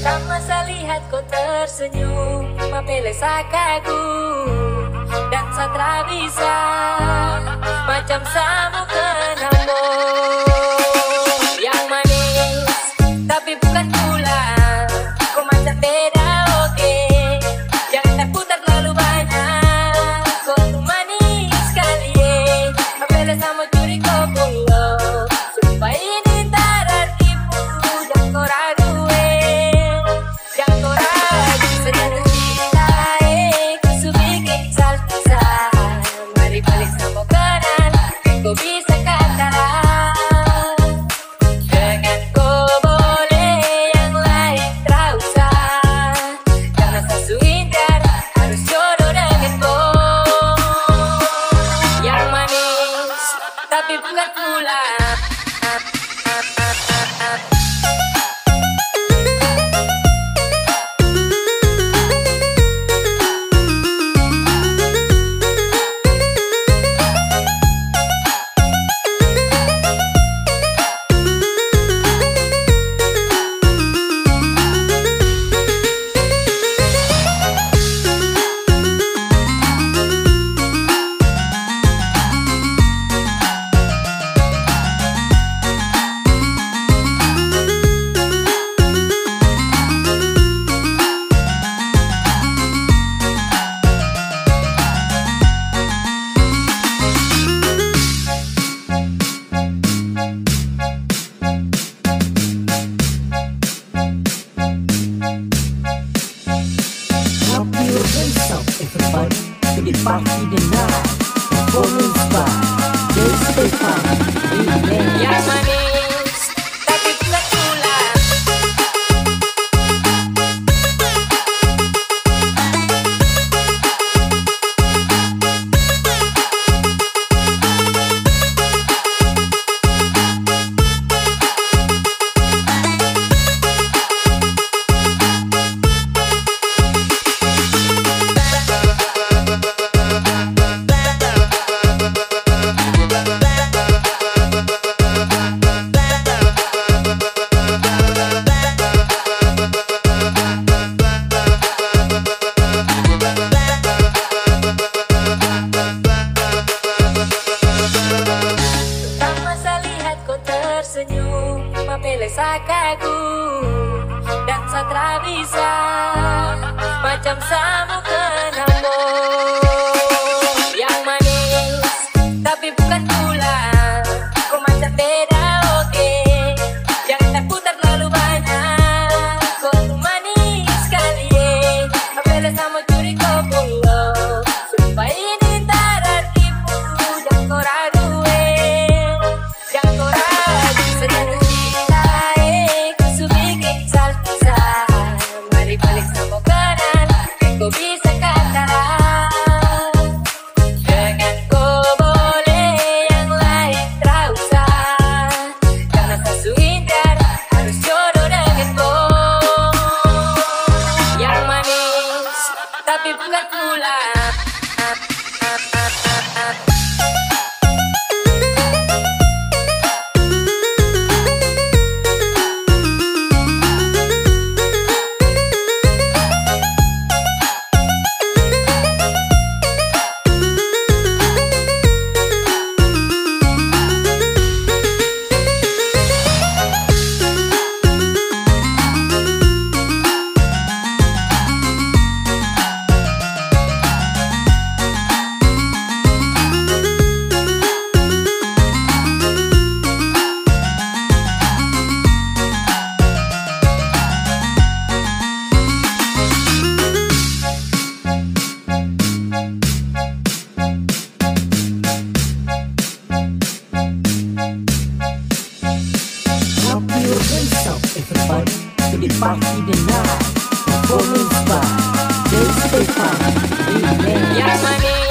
Tak masa lihat kau tersenyum Mapele sakaku. Dan satra bisa Macam samuk pusakaku dan satra bisa macam sama deny or inspire. They stay fine. Yes, my man.